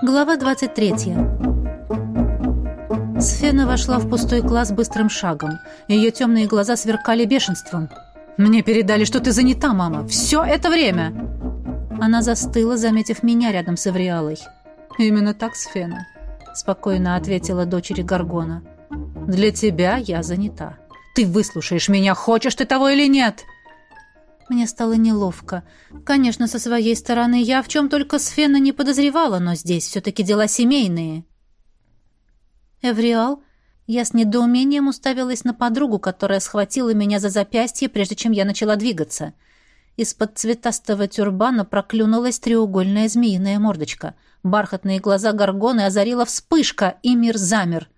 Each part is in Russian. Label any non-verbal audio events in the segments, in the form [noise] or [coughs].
Глава 23. Сфена вошла в пустой класс быстрым шагом. Ее темные глаза сверкали бешенством. «Мне передали, что ты занята, мама. Все это время!» Она застыла, заметив меня рядом с Эвриалой. «Именно так, Сфена», — спокойно ответила дочери Гаргона. «Для тебя я занята. Ты выслушаешь меня, хочешь ты того или нет?» Мне стало неловко. Конечно, со своей стороны я в чем только Сфена не подозревала, но здесь все-таки дела семейные. Эвриал, я с недоумением уставилась на подругу, которая схватила меня за запястье, прежде чем я начала двигаться. Из-под цветастого тюрбана проклюнулась треугольная змеиная мордочка. Бархатные глаза горгоны озарила вспышка, и мир замер.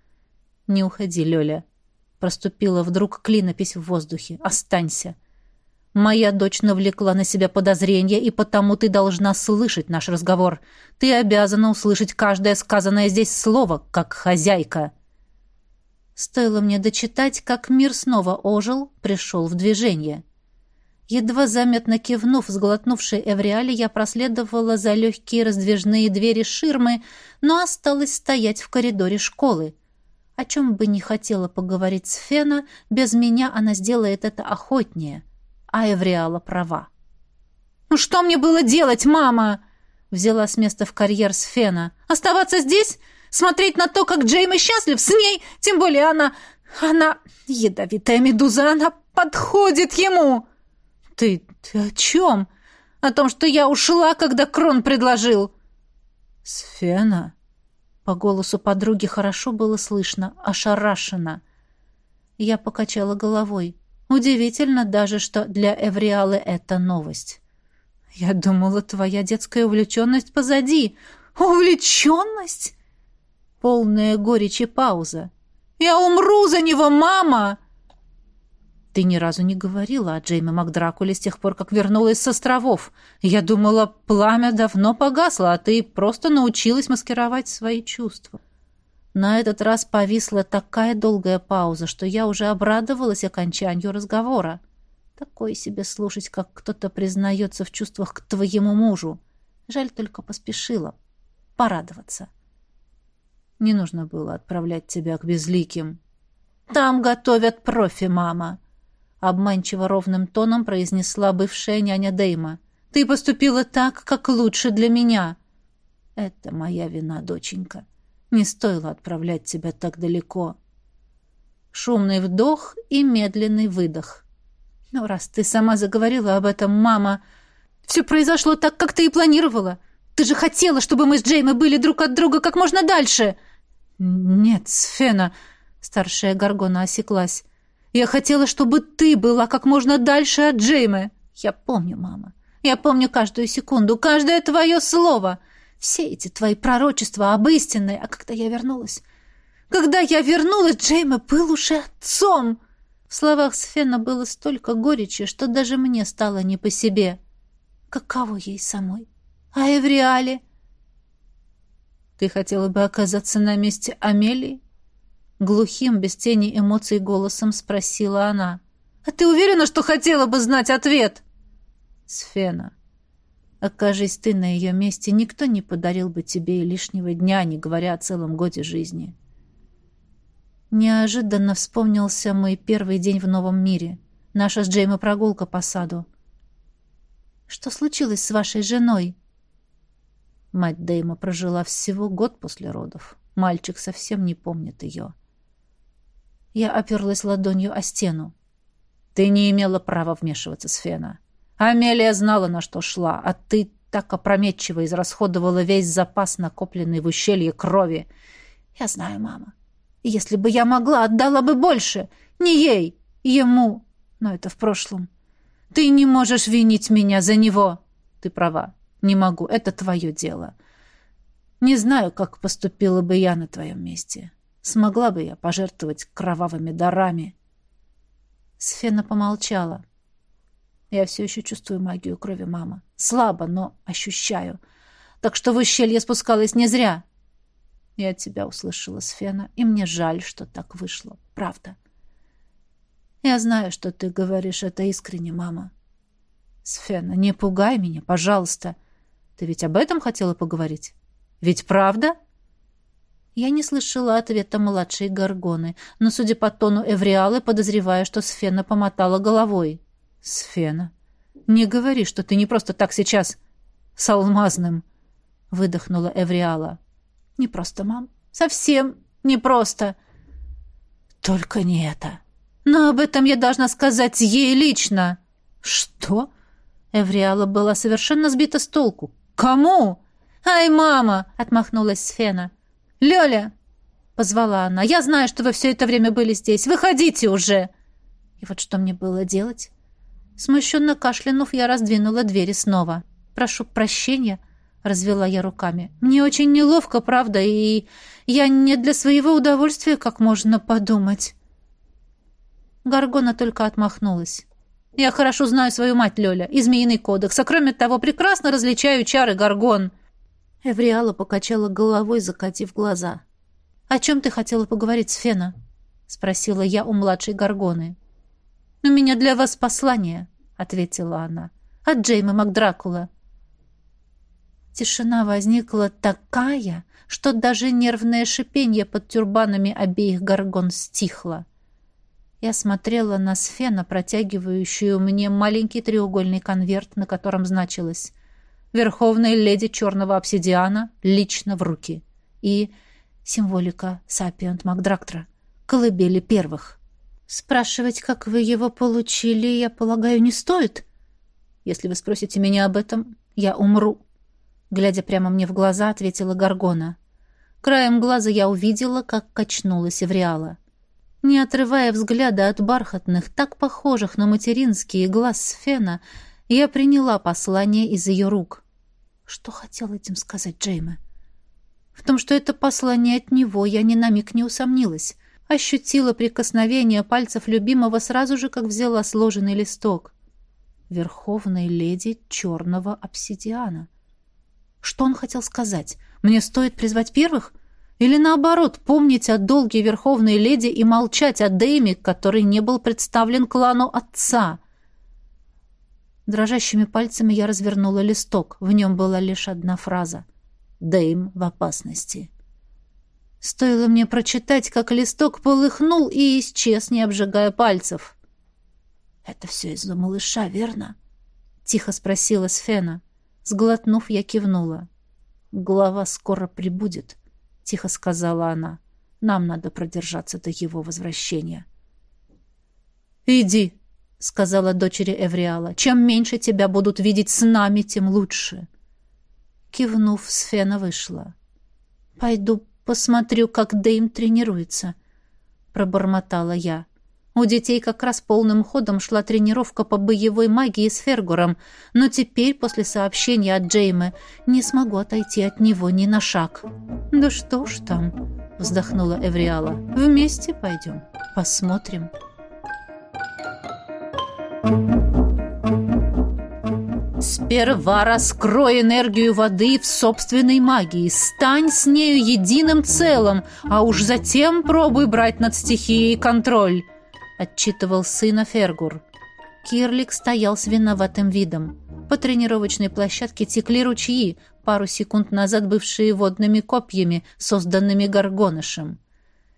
«Не уходи, Лёля», — проступила вдруг клинопись в воздухе. «Останься». Моя дочь навлекла на себя подозрения, и потому ты должна слышать наш разговор. Ты обязана услышать каждое сказанное здесь слово, как хозяйка». Стоило мне дочитать, как мир снова ожил, пришел в движение. Едва заметно кивнув, сглотнувшей Эвриале, я проследовала за легкие раздвижные двери ширмы, но осталась стоять в коридоре школы. О чем бы не хотела поговорить с Фена, без меня она сделает это охотнее. — а Эвриала права. «Ну что мне было делать, мама?» Взяла с места в карьер с Фена. «Оставаться здесь? Смотреть на то, как Джейми счастлив с ней? Тем более она... Она... Ядовитая медуза, она подходит ему!» «Ты... ты о чем?» «О том, что я ушла, когда Крон предложил». «Сфена?» По голосу подруги хорошо было слышно, ошарашена. Я покачала головой. Удивительно даже, что для Эвриалы это новость. Я думала, твоя детская увлеченность позади. Увлеченность? Полная горечи пауза. Я умру за него, мама! Ты ни разу не говорила о Джейме Макдракуле с тех пор, как вернулась с островов. Я думала, пламя давно погасло, а ты просто научилась маскировать свои чувства. На этот раз повисла такая долгая пауза, что я уже обрадовалась окончанию разговора. Такое себе слушать, как кто-то признается в чувствах к твоему мужу. Жаль, только поспешила. Порадоваться. Не нужно было отправлять тебя к безликим. «Там готовят профи, мама!» Обманчиво ровным тоном произнесла бывшая няня Дейма. «Ты поступила так, как лучше для меня!» «Это моя вина, доченька. Не стоило отправлять тебя так далеко. Шумный вдох и медленный выдох. Ну, раз ты сама заговорила об этом, мама, все произошло так, как ты и планировала. Ты же хотела, чтобы мы с Джеймой были друг от друга как можно дальше. Нет, Сфена, старшая Гаргона осеклась. Я хотела, чтобы ты была как можно дальше от Джеймы. Я помню, мама. Я помню каждую секунду, каждое твое слово. — все эти твои пророчества об истинной, а когда я вернулась... Когда я вернулась, Джейма был уже отцом!» В словах Сфена было столько горечи, что даже мне стало не по себе. Каково ей самой? А Эвриале? «Ты хотела бы оказаться на месте Амелии?» Глухим, без тени эмоций голосом спросила она. «А ты уверена, что хотела бы знать ответ?» «Сфена, Окажись ты на ее месте, никто не подарил бы тебе и лишнего дня, не говоря о целом годе жизни. Неожиданно вспомнился мой первый день в новом мире. Наша с Джеймой прогулка по саду. Что случилось с вашей женой? Мать Дэйма прожила всего год после родов. Мальчик совсем не помнит ее. Я оперлась ладонью о стену. Ты не имела права вмешиваться, Сфена. Амелия знала, на что шла, а ты так опрометчиво израсходовала весь запас, накопленный в ущелье крови. Я знаю, мама. Если бы я могла, отдала бы больше. Не ей, ему. Но это в прошлом. Ты не можешь винить меня за него. Ты права. Не могу. Это твое дело. Не знаю, как поступила бы я на твоем месте. Смогла бы я пожертвовать кровавыми дарами. Сфена помолчала. — я все еще чувствую магию крови мама. Слабо, но ощущаю. Так что в ущелье спускалась не зря. Я тебя услышала, Сфена, и мне жаль, что так вышло. Правда. Я знаю, что ты говоришь это искренне, мама. Сфена, не пугай меня, пожалуйста. Ты ведь об этом хотела поговорить? Ведь правда?» Я не слышала ответа младшей Гаргоны, но, судя по тону Эвриалы, подозреваю, что Сфена помотала головой. «Сфена, не говори, что ты не просто так сейчас с алмазным!» — выдохнула Эвриала. «Не просто, мам. Совсем не просто. Только не это. Но об этом я должна сказать ей лично». «Что?» Эвриала была совершенно сбита с толку. «Кому?» «Ай, мама!» — отмахнулась Сфена. «Лёля!» — позвала она. «Я знаю, что вы все это время были здесь. Выходите уже!» И вот что мне было делать? Смущенно кашлянув, я раздвинула двери снова. «Прошу прощения», — развела я руками. «Мне очень неловко, правда, и я не для своего удовольствия, как можно подумать». Гаргона только отмахнулась. «Я хорошо знаю свою мать, Лёля, и Змеиный кодекс, а кроме того, прекрасно различаю чары Гаргон». Эвриала покачала головой, закатив глаза. «О чем ты хотела поговорить с Фена?» — спросила я у младшей Гаргоны. «У меня для вас послание», — ответила она. «От Джейма Макдракула». Тишина возникла такая, что даже нервное шипение под тюрбанами обеих горгон стихло. Я смотрела на Сфена, протягивающую мне маленький треугольный конверт, на котором значилось Верховной леди черного обсидиана лично в руки. И символика Сапиент Макдрактра, колыбели первых. Спрашивать, как вы его получили, я полагаю, не стоит. Если вы спросите меня об этом, я умру. Глядя прямо мне в глаза, ответила Гаргона. Краем глаза я увидела, как качнулась Эвриала. Не отрывая взгляда от бархатных, так похожих на материнские глаз Сфена, я приняла послание из ее рук. Что хотел этим сказать Джейме? В том, что это послание от него, я ни на миг не усомнилась. Ощутила прикосновение пальцев любимого сразу же, как взяла сложенный листок. Верховной леди черного обсидиана. Что он хотел сказать? Мне стоит призвать первых? Или наоборот, помнить о долге Верховной леди и молчать о Дэйме, который не был представлен клану отца? — Дрожащими пальцами я развернула листок. В нем была лишь одна фраза. «Дэйм в опасности». Стоило мне прочитать, как листок полыхнул и исчез, не обжигая пальцев. «Это все из-за малыша, верно?» — тихо спросила Сфена. Сглотнув, я кивнула. «Глава скоро прибудет», — тихо сказала она. «Нам надо продержаться до его возвращения». «Иди», — сказала дочери Эвриала. «Чем меньше тебя будут видеть с нами, тем лучше». Кивнув, Сфена вышла. «Пойду посмотрю, как Дэйм тренируется», — пробормотала я. У детей как раз полным ходом шла тренировка по боевой магии с Фергуром, но теперь, после сообщения от Джеймы, не смогу отойти от него ни на шаг. «Да что ж там?» — вздохнула Эвриала. «Вместе пойдем, посмотрим». Сперва раскрой энергию воды в собственной магии, стань с нею единым целым, а уж затем пробуй брать над стихией контроль, отчитывал сына Фергур. Кирлик стоял с виноватым видом. По тренировочной площадке текли ручьи, пару секунд назад бывшие водными копьями, созданными Горгонышем.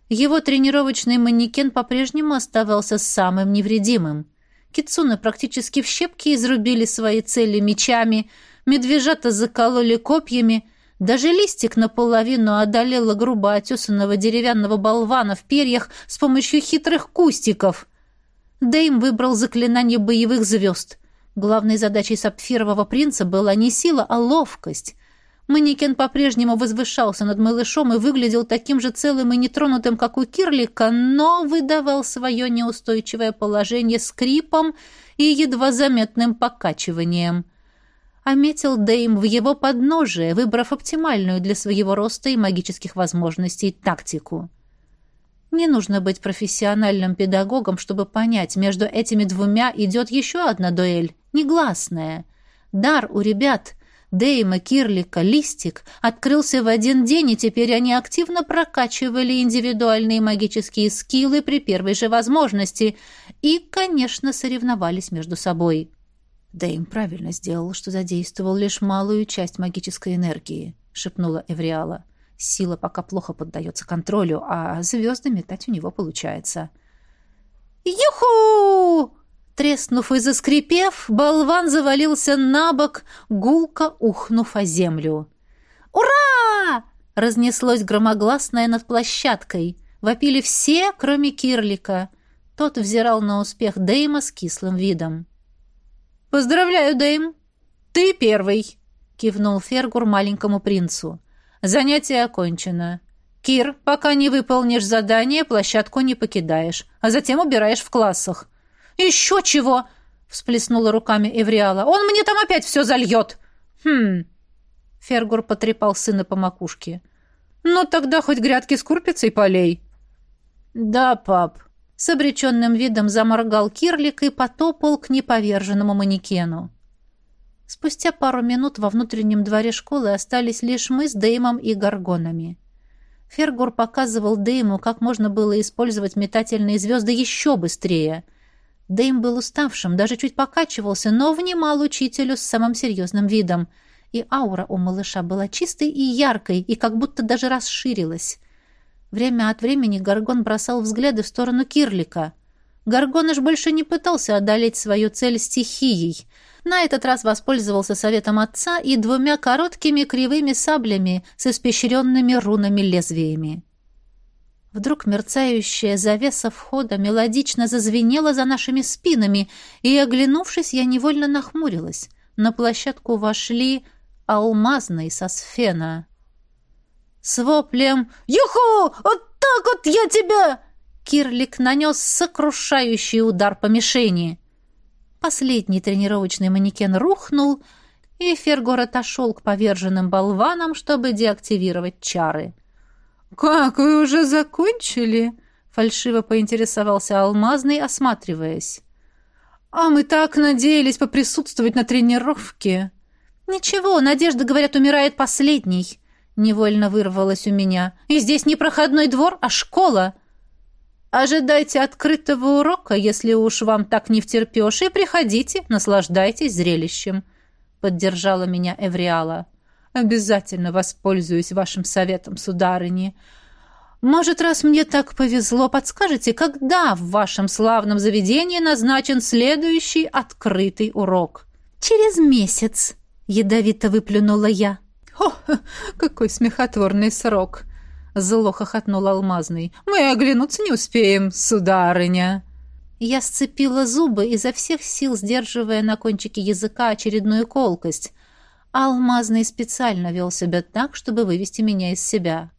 Его тренировочный манекен по-прежнему оставался самым невредимым. Кицуны практически в щепки изрубили свои цели мечами, медвежата закололи копьями, даже листик наполовину одолела грубо отесанного деревянного болвана в перьях с помощью хитрых кустиков. Дэйм выбрал заклинание боевых звезд. Главной задачей сапфирового принца была не сила, а ловкость. Манекен по-прежнему возвышался над малышом и выглядел таким же целым и нетронутым, как у Кирлика, но выдавал свое неустойчивое положение скрипом и едва заметным покачиванием. А метил Дейм в его подножие, выбрав оптимальную для своего роста и магических возможностей тактику. Не нужно быть профессиональным педагогом, чтобы понять, между этими двумя идет еще одна дуэль, негласная. Дар у ребят — Дейма, Кирлика, Листик открылся в один день, и теперь они активно прокачивали индивидуальные магические скиллы при первой же возможности и, конечно, соревновались между собой. Дейм правильно сделал, что задействовал лишь малую часть магической энергии. — шепнула Эвриала. «Сила пока плохо поддается контролю, а звезды метать у него получается». «Юху!» Треснув и заскрипев, болван завалился на бок, гулко ухнув о землю. «Ура!» — разнеслось громогласное над площадкой. Вопили все, кроме Кирлика. Тот взирал на успех Дейма с кислым видом. «Поздравляю, Дейм! Ты первый!» — кивнул Фергур маленькому принцу. «Занятие окончено. Кир, пока не выполнишь задание, площадку не покидаешь, а затем убираешь в классах. «Еще чего!» — всплеснула руками Эвриала. «Он мне там опять все зальет!» «Хм...» — Фергур потрепал сына по макушке. «Ну, тогда хоть грядки с курпицей полей». «Да, пап», — с обреченным видом заморгал Кирлик и потопал к неповерженному манекену. Спустя пару минут во внутреннем дворе школы остались лишь мы с Деймом и Гаргонами. Фергур показывал Дейму, как можно было использовать метательные звезды еще быстрее. Дэйм был уставшим, даже чуть покачивался, но внимал учителю с самым серьезным видом. И аура у малыша была чистой и яркой, и как будто даже расширилась. Время от времени Гаргон бросал взгляды в сторону Кирлика. Гаргоныш больше не пытался одолеть свою цель стихией. На этот раз воспользовался советом отца и двумя короткими кривыми саблями с испещренными рунами-лезвиями. Вдруг мерцающая завеса входа мелодично зазвенела за нашими спинами, и, оглянувшись, я невольно нахмурилась. На площадку вошли алмазный со сфена. С воплем «Юху! Вот так вот я тебя!» Кирлик нанес сокрушающий удар по мишени. Последний тренировочный манекен рухнул, и Фергор отошел к поверженным болванам, чтобы деактивировать чары. «Как, вы уже закончили?» — фальшиво поинтересовался Алмазный, осматриваясь. «А мы так надеялись поприсутствовать на тренировке». «Ничего, Надежда, говорят, умирает последней», — невольно вырвалась у меня. «И здесь не проходной двор, а школа». «Ожидайте открытого урока, если уж вам так не втерпешь, и приходите, наслаждайтесь зрелищем», — поддержала меня Эвриала. Обязательно воспользуюсь вашим советом, сударыни. Может, раз мне так повезло, подскажете, когда в вашем славном заведении назначен следующий открытый урок? Через месяц, ядовито выплюнула я. О, какой смехотворный срок, зло хохотнул алмазный. Мы оглянуться не успеем, сударыня. Я сцепила зубы, изо всех сил сдерживая на кончике языка очередную колкость. Алмазный специально вел себя так, чтобы вывести меня из себя.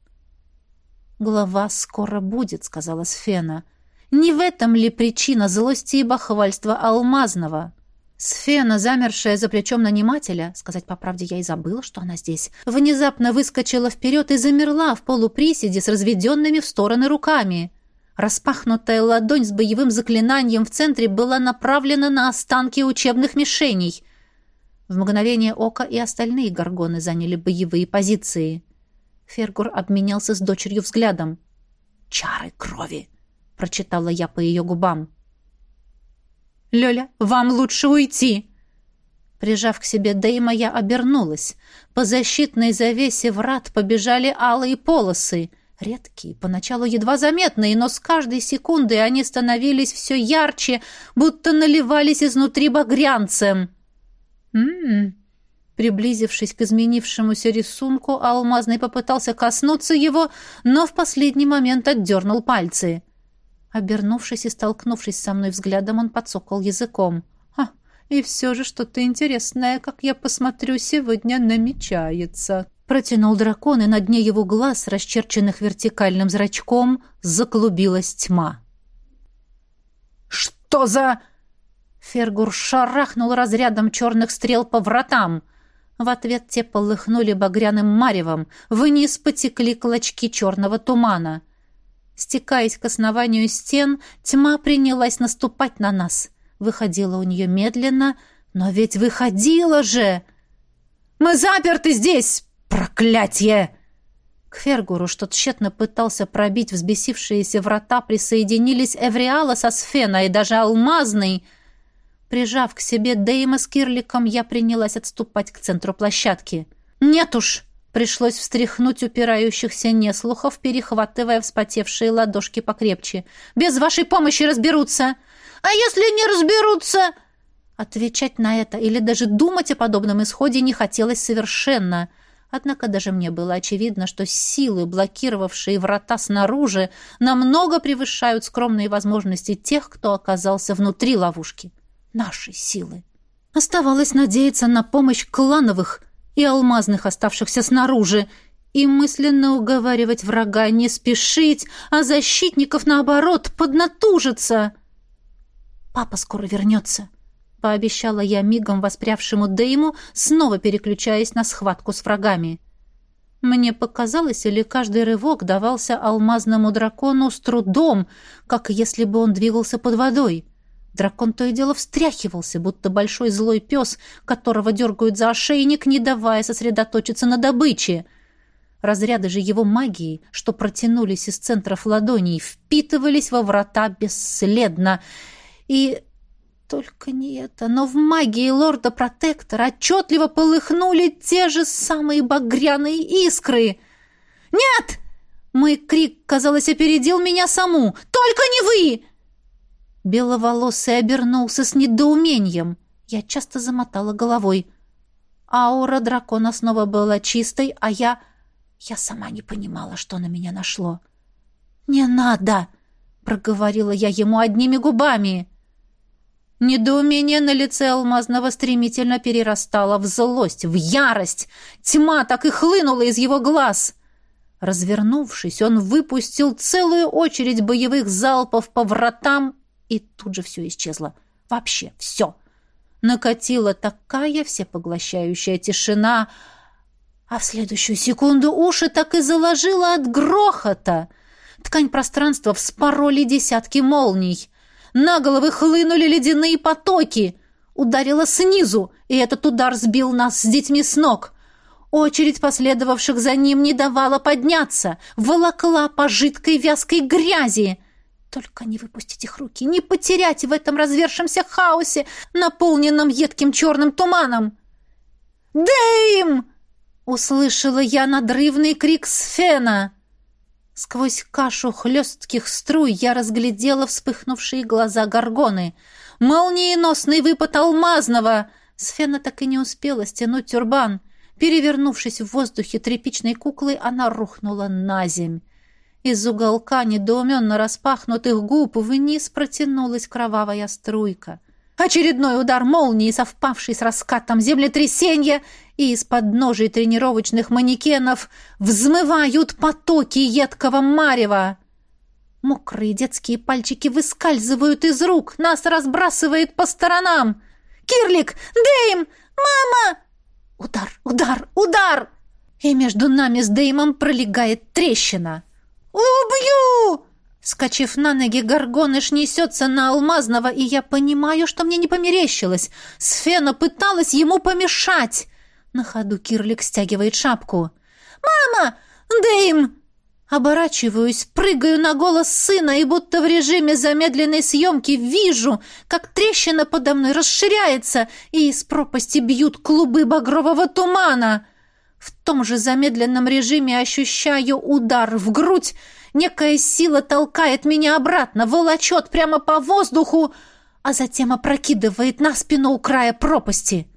«Глава скоро будет», — сказала Сфена. «Не в этом ли причина злости и бахвальства Алмазного?» Сфена, замершая за плечом нанимателя, сказать по правде я и забыла, что она здесь, внезапно выскочила вперед и замерла в полуприседе с разведенными в стороны руками. Распахнутая ладонь с боевым заклинанием в центре была направлена на останки учебных мишеней — в мгновение ока и остальные горгоны заняли боевые позиции. Фергур обменялся с дочерью взглядом. «Чары крови!» — прочитала я по ее губам. «Лёля, вам лучше уйти!» Прижав к себе Дейма, я обернулась. По защитной завесе врат побежали алые полосы. Редкие, поначалу едва заметные, но с каждой секундой они становились все ярче, будто наливались изнутри багрянцем. «М-м-м». Приблизившись к изменившемуся рисунку, Алмазный попытался коснуться его, но в последний момент отдернул пальцы. Обернувшись и столкнувшись со мной взглядом, он подсокал языком. «Ха, и все же что-то интересное, как я посмотрю, сегодня намечается». Протянул дракон, и на дне его глаз, расчерченных вертикальным зрачком, заклубилась тьма. «Что за...» Фергур шарахнул разрядом черных стрел по вратам. В ответ те полыхнули багряным маревом, вниз потекли клочки черного тумана. Стекаясь к основанию стен, тьма принялась наступать на нас. Выходила у нее медленно, но ведь выходила же! «Мы заперты здесь! Проклятье!» К Фергуру, что тщетно пытался пробить взбесившиеся врата, присоединились Эвриала со Сфена и даже Алмазный — Прижав к себе Дейма с Кирликом, я принялась отступать к центру площадки. «Нет уж! Пришлось встряхнуть упирающихся неслухов, перехватывая вспотевшие ладошки покрепче. «Без вашей помощи разберутся!» «А если не разберутся?» Отвечать на это или даже думать о подобном исходе не хотелось совершенно. Однако даже мне было очевидно, что силы, блокировавшие врата снаружи, намного превышают скромные возможности тех, кто оказался внутри ловушки. Наши силы. Оставалось надеяться на помощь клановых и алмазных, оставшихся снаружи, и мысленно уговаривать врага не спешить, а защитников, наоборот, поднатужиться. «Папа скоро вернется», пообещала я мигом воспрявшему Дейму, снова переключаясь на схватку с врагами. Мне показалось, или каждый рывок давался алмазному дракону с трудом, как если бы он двигался под водой. Дракон то и дело встряхивался, будто большой злой пес, которого дергают за ошейник, не давая сосредоточиться на добыче. Разряды же его магии, что протянулись из центров ладоней, впитывались во врата бесследно, и только не это, но в магии лорда-протектора отчетливо полыхнули те же самые багряные искры. «Нет!» Мой крик, казалось, опередил меня саму. «Только не вы!» Беловолосый обернулся с недоумением. Я часто замотала головой. Аура дракона снова была чистой, а я... Я сама не понимала, что на меня нашло. «Не надо!» — проговорила я ему одними губами. Недоумение на лице Алмазного стремительно перерастало в злость, в ярость. Тьма так и хлынула из его глаз. Развернувшись, он выпустил целую очередь боевых залпов по вратам, и тут же все исчезло. Вообще все. Накатила такая всепоглощающая тишина, а в следующую секунду уши так и заложило от грохота. Ткань пространства вспороли десятки молний — на головы хлынули ледяные потоки. Ударило снизу, и этот удар сбил нас с детьми с ног. Очередь последовавших за ним не давала подняться, волокла по жидкой вязкой грязи. Только не выпустить их руки, не потерять в этом развершемся хаосе, наполненном едким черным туманом. «Дэйм!» — услышала я надрывный крик Сфена. Сквозь кашу хлестких струй я разглядела вспыхнувшие глаза горгоны. Молниеносный выпад алмазного! Сфена так и не успела стянуть тюрбан. Перевернувшись в воздухе тряпичной куклой, она рухнула на земь. Из уголка недоуменно распахнутых губ вниз протянулась кровавая струйка. Очередной удар молнии, совпавший с раскатом землетрясения, и из-под ножей тренировочных манекенов взмывают потоки едкого марева. Мокрые детские пальчики выскальзывают из рук, нас разбрасывает по сторонам. «Кирлик! Дэйм! Мама!» Удар, удар, удар! И между нами с Дэймом пролегает трещина. «Убью!» Скочив на ноги, Горгоныш несется на Алмазного, и я понимаю, что мне не померещилось. Сфена пыталась ему помешать. На ходу Кирлик стягивает шапку. «Мама! Дэйм!» Оборачиваюсь, прыгаю на голос сына и будто в режиме замедленной съемки вижу, как трещина подо мной расширяется, и из пропасти бьют клубы багрового тумана. В том же замедленном режиме ощущаю удар в грудь, Некая сила толкает меня обратно, волочет прямо по воздуху, а затем опрокидывает на спину у края пропасти.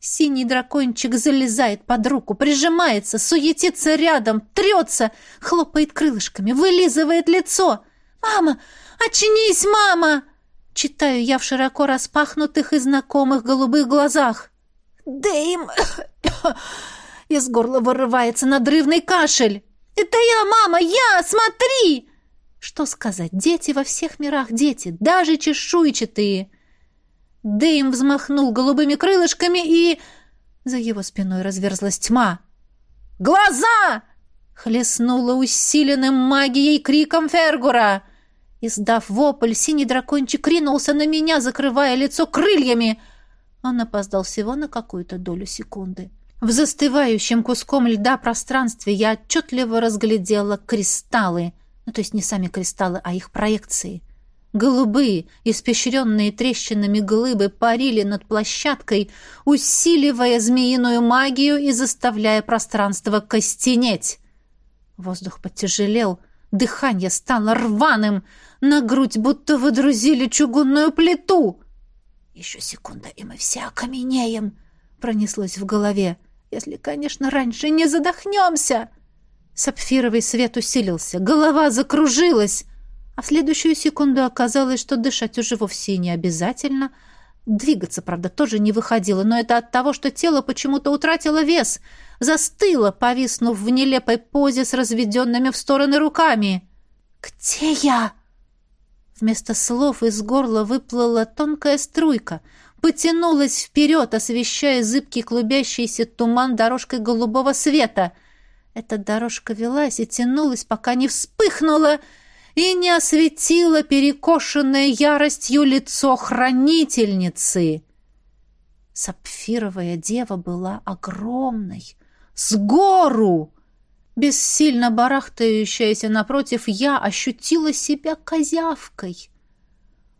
Синий дракончик залезает под руку, прижимается, суетится рядом, трется, хлопает крылышками, вылизывает лицо. «Мама! Очнись, мама!» Читаю я в широко распахнутых и знакомых голубых глазах. «Дэйм!» [coughs] Из горла вырывается надрывный кашель. «Это я, мама! Я! Смотри!» Что сказать? Дети во всех мирах дети, даже чешуйчатые. Дэйм взмахнул голубыми крылышками и... За его спиной разверзлась тьма. «Глаза!» — хлестнула усиленным магией криком Фергура. Издав вопль, синий дракончик ринулся на меня, закрывая лицо крыльями. Он опоздал всего на какую-то долю секунды. — в застывающем куском льда пространстве я отчетливо разглядела кристаллы, ну то есть не сами кристаллы, а их проекции. Голубые, испещренные трещинами глыбы парили над площадкой, усиливая змеиную магию и заставляя пространство костенеть. Воздух потяжелел, дыхание стало рваным, на грудь будто выдрузили чугунную плиту. «Еще секунда, и мы все окаменеем», — пронеслось в голове. «Если, конечно, раньше не задохнемся!» Сапфировый свет усилился, голова закружилась, а в следующую секунду оказалось, что дышать уже вовсе не обязательно. Двигаться, правда, тоже не выходило, но это от того, что тело почему-то утратило вес, застыло, повиснув в нелепой позе с разведенными в стороны руками. «Где я?» Вместо слов из горла выплыла тонкая струйка, потянулась вперед, освещая зыбкий клубящийся туман дорожкой голубого света. Эта дорожка велась и тянулась, пока не вспыхнула и не осветила перекошенное яростью лицо хранительницы. Сапфировая дева была огромной, с гору. Бессильно барахтающаяся напротив, я ощутила себя козявкой.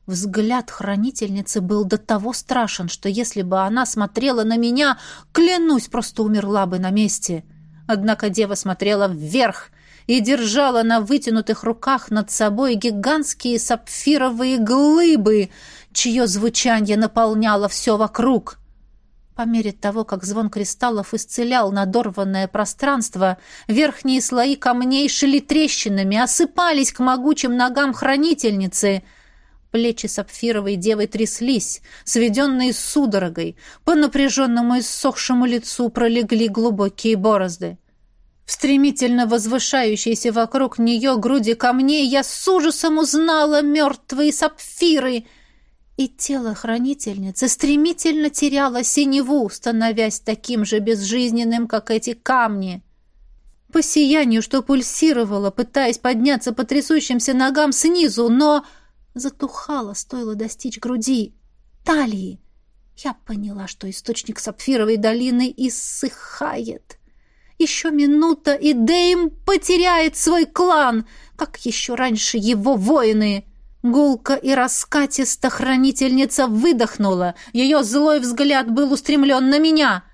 Взгляд хранительницы был до того страшен, что если бы она смотрела на меня, клянусь, просто умерла бы на месте. Однако дева смотрела вверх и держала на вытянутых руках над собой гигантские сапфировые глыбы, чье звучание наполняло все вокруг. По мере того, как звон кристаллов исцелял надорванное пространство, верхние слои камней шли трещинами, осыпались к могучим ногам хранительницы. Плечи сапфировой девы тряслись, сведенные судорогой, по напряженному иссохшему лицу пролегли глубокие борозды. В стремительно возвышающейся вокруг нее груди камней я с ужасом узнала мертвые сапфиры — и тело хранительницы стремительно теряло синеву, становясь таким же безжизненным, как эти камни. По сиянию, что пульсировало, пытаясь подняться по трясущимся ногам снизу, но затухало, стоило достичь груди, талии. Я поняла, что источник сапфировой долины иссыхает. Еще минута, и Дейм потеряет свой клан, как еще раньше его воины — Гулко и раскатисто хранительница выдохнула. Ее злой взгляд был устремлен на меня.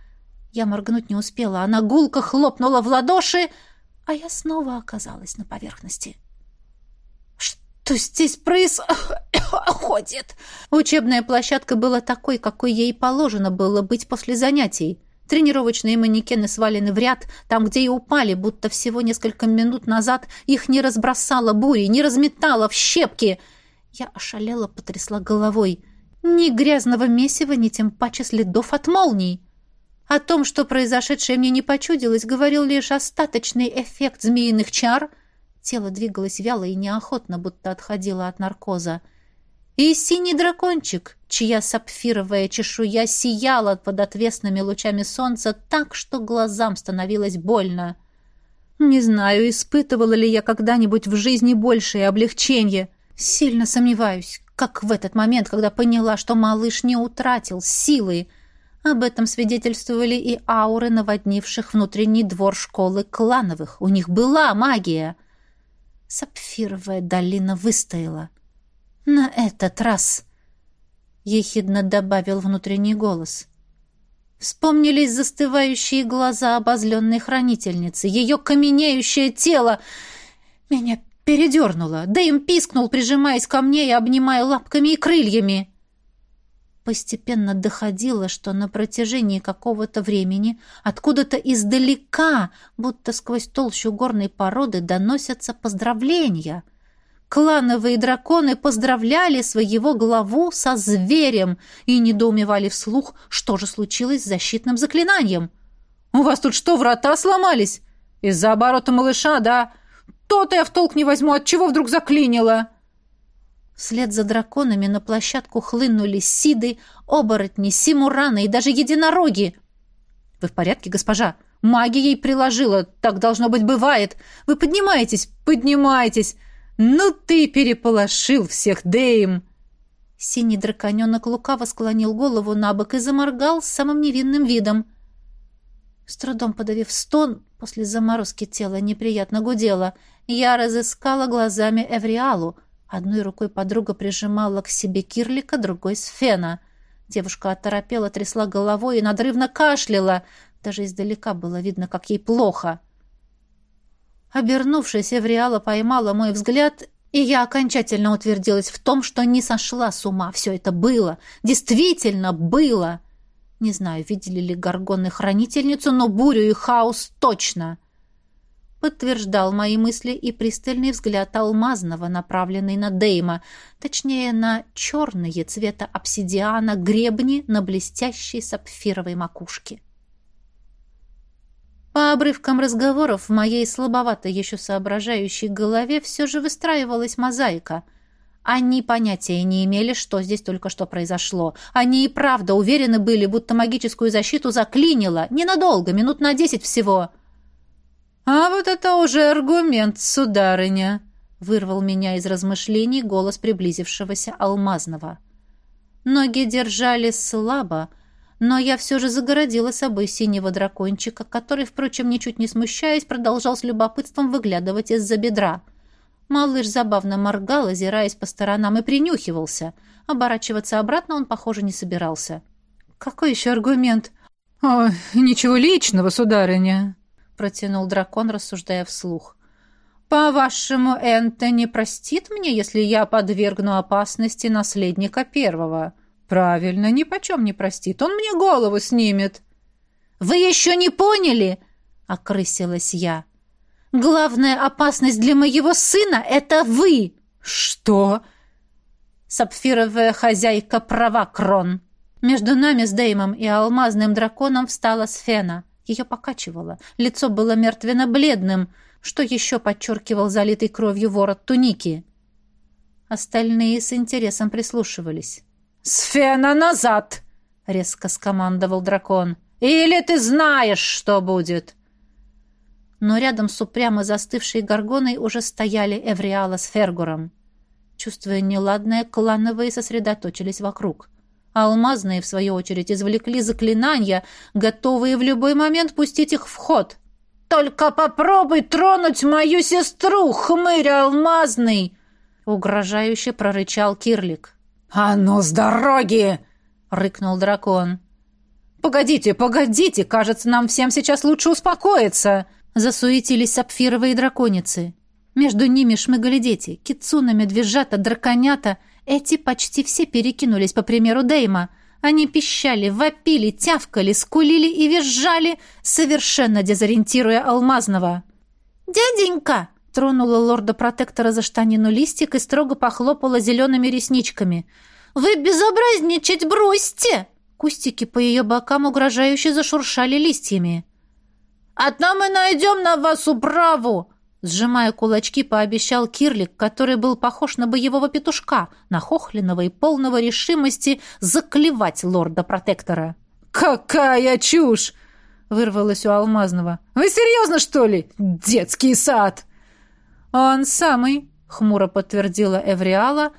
Я моргнуть не успела. Она гулко хлопнула в ладоши, а я снова оказалась на поверхности. «Что здесь происходит?» Учебная площадка была такой, какой ей положено было быть после занятий. Тренировочные манекены свалены в ряд, там, где и упали, будто всего несколько минут назад их не разбросало бурей, не разметало в щепки — я ошалела, потрясла головой. Ни грязного месива, ни тем паче следов от молний. О том, что произошедшее мне не почудилось, говорил лишь остаточный эффект змеиных чар. Тело двигалось вяло и неохотно, будто отходило от наркоза. И синий дракончик, чья сапфировая чешуя сияла под отвесными лучами солнца так, что глазам становилось больно. Не знаю, испытывала ли я когда-нибудь в жизни большее облегчение — Сильно сомневаюсь, как в этот момент, когда поняла, что малыш не утратил силы. Об этом свидетельствовали и ауры наводнивших внутренний двор школы клановых. У них была магия. Сапфировая долина выстояла. На этот раз, ехидно добавил внутренний голос. Вспомнились застывающие глаза обозленной хранительницы, ее каменеющее тело. Меня Передернула. Дэйм пискнул, прижимаясь ко мне и обнимая лапками и крыльями. Постепенно доходило, что на протяжении какого-то времени откуда-то издалека, будто сквозь толщу горной породы, доносятся поздравления. Клановые драконы поздравляли своего главу со зверем и недоумевали вслух, что же случилось с защитным заклинанием. «У вас тут что, врата сломались? Из-за оборота малыша, да? То-то я в толк не возьму, от чего вдруг заклинило. Вслед за драконами на площадку хлынули сиды, оборотни, симураны и даже единороги. Вы в порядке, госпожа? Магией приложила, так должно быть бывает. Вы поднимаетесь, поднимаетесь. Ну ты переполошил всех, Дейм. Синий драконенок лукаво склонил голову на бок и заморгал с самым невинным видом. С трудом подавив стон, после заморозки тела неприятно гудело, я разыскала глазами Эвриалу. Одной рукой подруга прижимала к себе Кирлика, другой — Сфена. Девушка оторопела, трясла головой и надрывно кашляла. Даже издалека было видно, как ей плохо. Обернувшись, Эвриала поймала мой взгляд, и я окончательно утвердилась в том, что не сошла с ума. Все это было. Действительно было. Не знаю, видели ли горгоны хранительницу, но бурю и хаос точно. Подтверждал мои мысли и пристальный взгляд алмазного, направленный на Дейма, точнее, на черные цвета обсидиана гребни на блестящей сапфировой макушке. По обрывкам разговоров в моей слабоватой еще соображающей голове все же выстраивалась мозаика. Они понятия не имели, что здесь только что произошло. Они и правда уверены были, будто магическую защиту заклинило. Ненадолго, минут на десять всего. «А вот это уже аргумент, сударыня!» — вырвал меня из размышлений голос приблизившегося Алмазного. Ноги держали слабо, — но я все же загородила собой синего дракончика, который, впрочем, ничуть не смущаясь, продолжал с любопытством выглядывать из-за бедра. Малыш забавно моргал, озираясь по сторонам, и принюхивался. Оборачиваться обратно он, похоже, не собирался. «Какой еще аргумент?» «О, ничего личного, сударыня», — протянул дракон, рассуждая вслух. «По-вашему, Энтони простит мне, если я подвергну опасности наследника первого?» «Правильно, ни почем не простит. Он мне голову снимет». «Вы еще не поняли?» — окрысилась я. «Главная опасность для моего сына — это вы!» «Что?» Сапфировая хозяйка права, Крон. Между нами с Деймом и алмазным драконом встала Сфена. Ее покачивало. Лицо было мертвенно-бледным, что еще подчеркивал залитый кровью ворот туники. Остальные с интересом прислушивались. «Сфена, назад!» — резко скомандовал дракон. «Или ты знаешь, что будет!» Но рядом с упрямо застывшей горгоной уже стояли Эвриала с Фергуром. Чувствуя неладное, клановые сосредоточились вокруг. Алмазные, в свою очередь, извлекли заклинания, готовые в любой момент пустить их в ход. «Только попробуй тронуть мою сестру, хмырь алмазный!» — угрожающе прорычал Кирлик. «А ну, с дороги!» — рыкнул дракон. «Погодите, погодите! Кажется, нам всем сейчас лучше успокоиться!» Засуетились сапфировые драконицы. Между ними шмыгали дети. Кицуна, медвежата, драконята. Эти почти все перекинулись по примеру Дейма. Они пищали, вопили, тявкали, скулили и визжали, совершенно дезориентируя Алмазного. «Дяденька!» Тронула лорда-протектора за штанину листик и строго похлопала зелеными ресничками. «Вы безобразничать бросьте!» Кустики по ее бокам угрожающе зашуршали листьями. «А там мы найдем на вас управу!» Сжимая кулачки, пообещал Кирлик, который был похож на боевого петушка, нахохленного и полного решимости заклевать лорда-протектора. «Какая чушь!» — вырвалось у Алмазного. «Вы серьезно, что ли? Детский сад!» «Он самый», — хмуро подтвердила Эвриала,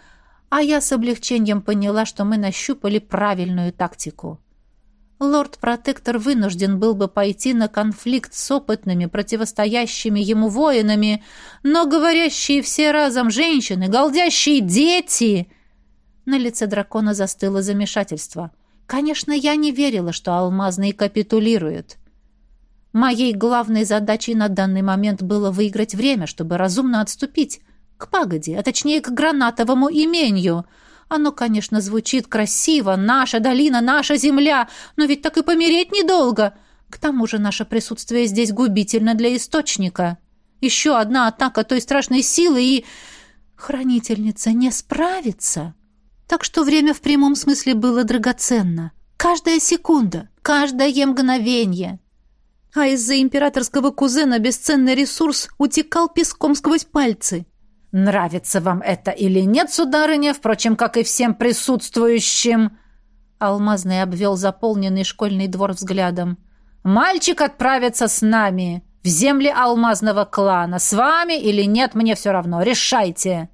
а я с облегчением поняла, что мы нащупали правильную тактику. Лорд-протектор вынужден был бы пойти на конфликт с опытными, противостоящими ему воинами, но говорящие все разом женщины, голдящие дети... На лице дракона застыло замешательство. Конечно, я не верила, что алмазный капитулирует. Моей главной задачей на данный момент было выиграть время, чтобы разумно отступить. К пагоде, а точнее к гранатовому имению. Оно, конечно, звучит красиво. Наша долина, наша земля. Но ведь так и помереть недолго. К тому же наше присутствие здесь губительно для источника. Еще одна атака той страшной силы и... Хранительница не справится. Так что время в прямом смысле было драгоценно. Каждая секунда, каждое мгновение а из-за императорского кузена бесценный ресурс утекал песком сквозь пальцы. «Нравится вам это или нет, сударыня, впрочем, как и всем присутствующим?» Алмазный обвел заполненный школьный двор взглядом. «Мальчик отправится с нами, в земли алмазного клана. С вами или нет, мне все равно. Решайте!»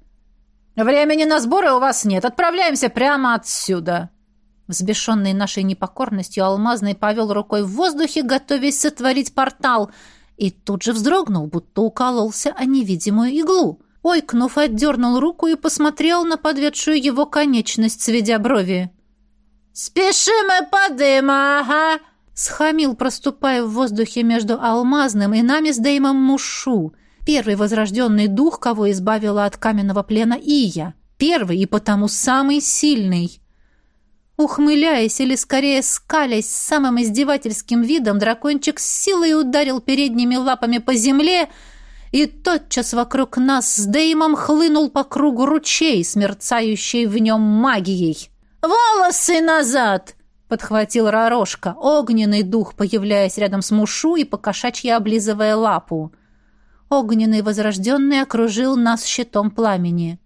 «Времени на сборы у вас нет. Отправляемся прямо отсюда!» Взбешенный нашей непокорностью, Алмазный повел рукой в воздухе, готовясь сотворить портал, и тут же вздрогнул, будто укололся о невидимую иглу. Ойкнув, отдернул руку и посмотрел на подведшую его конечность, сведя брови. «Спешим и подыма, ага!» Схамил, проступая в воздухе между алмазным и нами с Деймом Мушу. Первый возрожденный дух, кого избавила от каменного плена Ия. Первый и потому самый сильный. Ухмыляясь или скорее скалясь самым издевательским видом, дракончик с силой ударил передними лапами по земле, и тотчас вокруг нас с Деймом хлынул по кругу ручей, смерцающий в нем магией. «Волосы назад!» — подхватил Рарошка, огненный дух, появляясь рядом с Мушу и покошачьи облизывая лапу. Огненный возрожденный окружил нас щитом пламени.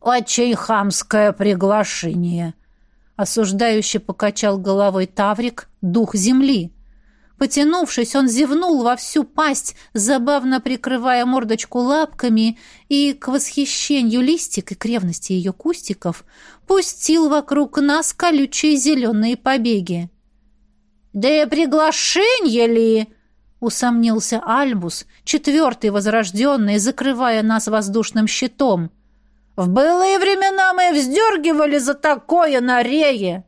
«Очень хамское приглашение!» Осуждающе покачал головой Таврик, дух земли. Потянувшись, он зевнул во всю пасть, забавно прикрывая мордочку лапками, и, к восхищению листик и к ее кустиков, пустил вокруг нас колючие зеленые побеги. «Да и приглашение ли?» — усомнился Альбус, четвертый возрожденный, закрывая нас воздушным щитом. «В былые времена мы вздергивали за такое на рее!»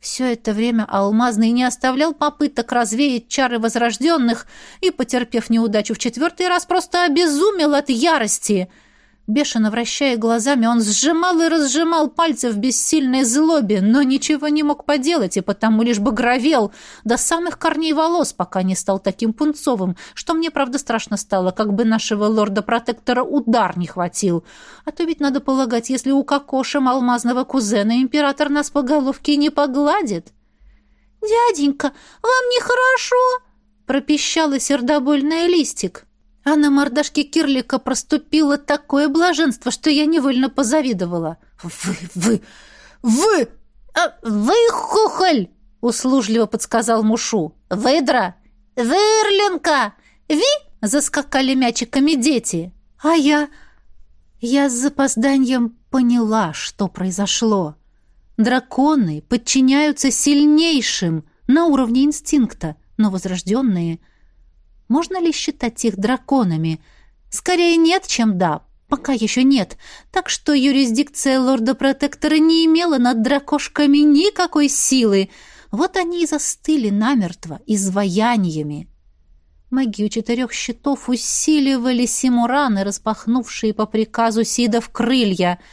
Все это время Алмазный не оставлял попыток развеять чары возрожденных и, потерпев неудачу в четвертый раз, просто обезумел от ярости — Бешено вращая глазами, он сжимал и разжимал пальцы в бессильной злобе, но ничего не мог поделать и потому лишь багровел до самых корней волос, пока не стал таким пунцовым, что мне, правда, страшно стало, как бы нашего лорда-протектора удар не хватил. А то ведь, надо полагать, если у кокошем алмазного кузена император нас по головке не погладит. «Дяденька, вам нехорошо?» — пропищала сердобольная листик. А на мордашке Кирлика проступило такое блаженство, что я невольно позавидовала. «Вы, вы, вы!» а, «Вы, хухоль!» — услужливо подсказал Мушу. «Выдра! Вырлинка! Ви!» — заскакали мячиками дети. А я... Я с запозданием поняла, что произошло. Драконы подчиняются сильнейшим на уровне инстинкта, но возрожденные — можно ли считать их драконами? Скорее нет, чем да. Пока еще нет. Так что юрисдикция лорда-протектора не имела над дракошками никакой силы. Вот они и застыли намертво, изваяниями. Магию четырех щитов усиливали симураны, распахнувшие по приказу Сидов крылья —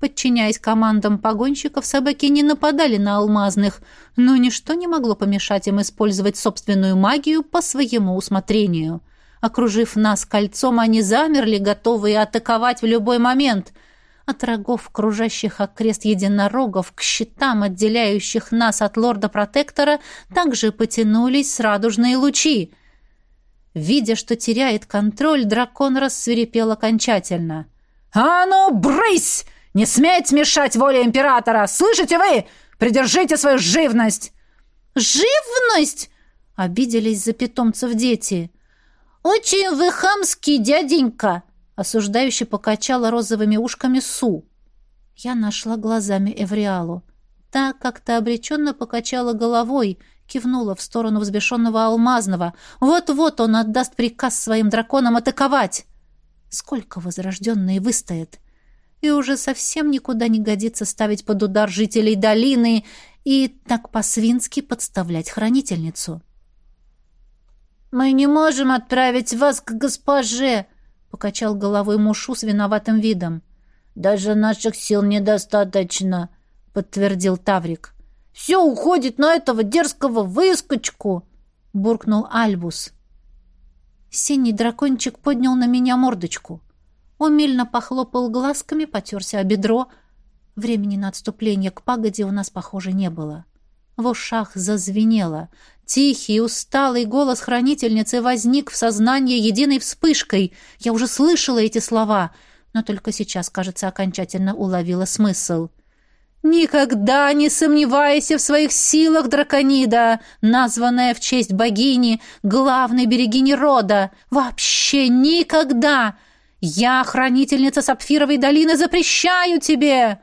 Подчиняясь командам погонщиков, собаки не нападали на алмазных, но ничто не могло помешать им использовать собственную магию по своему усмотрению. Окружив нас кольцом, они замерли, готовые атаковать в любой момент. От рогов, кружащих окрест единорогов, к щитам, отделяющих нас от лорда-протектора, также потянулись радужные лучи. Видя, что теряет контроль, дракон рассверепел окончательно. «А ну, брысь!» Не смейте мешать воле императора! Слышите вы? Придержите свою живность!» «Живность?» — обиделись за питомцев дети. «Очень вы хамский, дяденька!» — осуждающе покачала розовыми ушками Су. Я нашла глазами Эвриалу. Та как-то обреченно покачала головой, кивнула в сторону взбешенного Алмазного. Вот-вот он отдаст приказ своим драконам атаковать. Сколько возрожденные выстоят? И уже совсем никуда не годится ставить под удар жителей долины и так по-свински подставлять хранительницу. «Мы не можем отправить вас к госпоже!» — покачал головой Мушу с виноватым видом. «Даже наших сил недостаточно», — подтвердил Таврик. «Все уходит на этого дерзкого выскочку!» — буркнул Альбус. Синий дракончик поднял на меня мордочку. Умильно похлопал глазками, потерся о бедро. Времени на отступление к пагоде у нас, похоже, не было. В ушах зазвенело. Тихий, усталый голос хранительницы возник в сознании единой вспышкой. Я уже слышала эти слова, но только сейчас, кажется, окончательно уловила смысл. «Никогда не сомневайся в своих силах, драконида, названная в честь богини, главной берегини рода. Вообще никогда! Я, хранительница Сапфировой долины, запрещаю тебе!»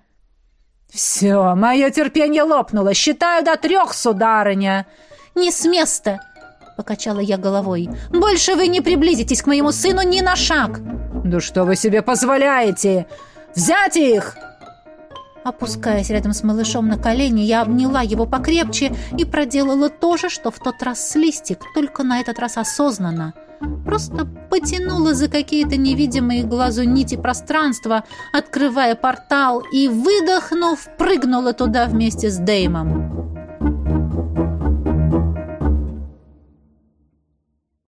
«Все, мое терпение лопнуло. Считаю до трех, сударыня!» «Не с места!» — покачала я головой. «Больше вы не приблизитесь к моему сыну ни на шаг!» «Да что вы себе позволяете? Взять их!» Опускаясь рядом с малышом на колени, я обняла его покрепче и проделала то же, что в тот раз с Листик, только на этот раз осознанно. Просто потянула за какие-то невидимые глазу нити пространства, открывая портал и, выдохнув, прыгнула туда вместе с Деймом.